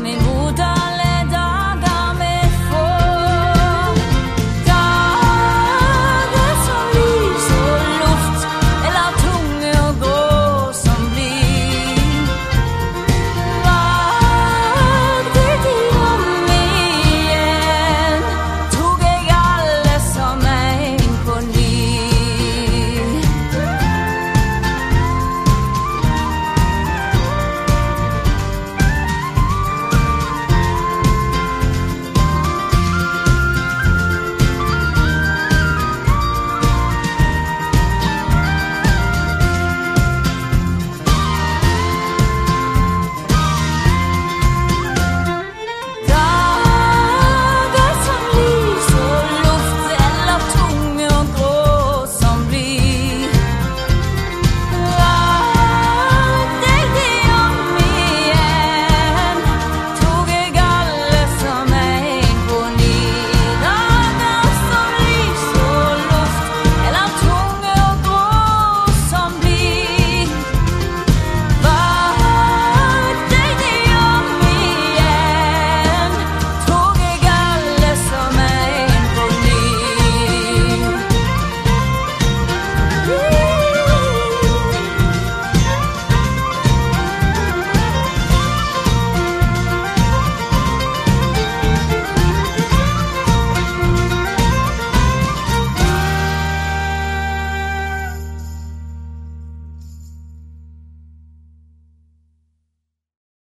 Mi buta.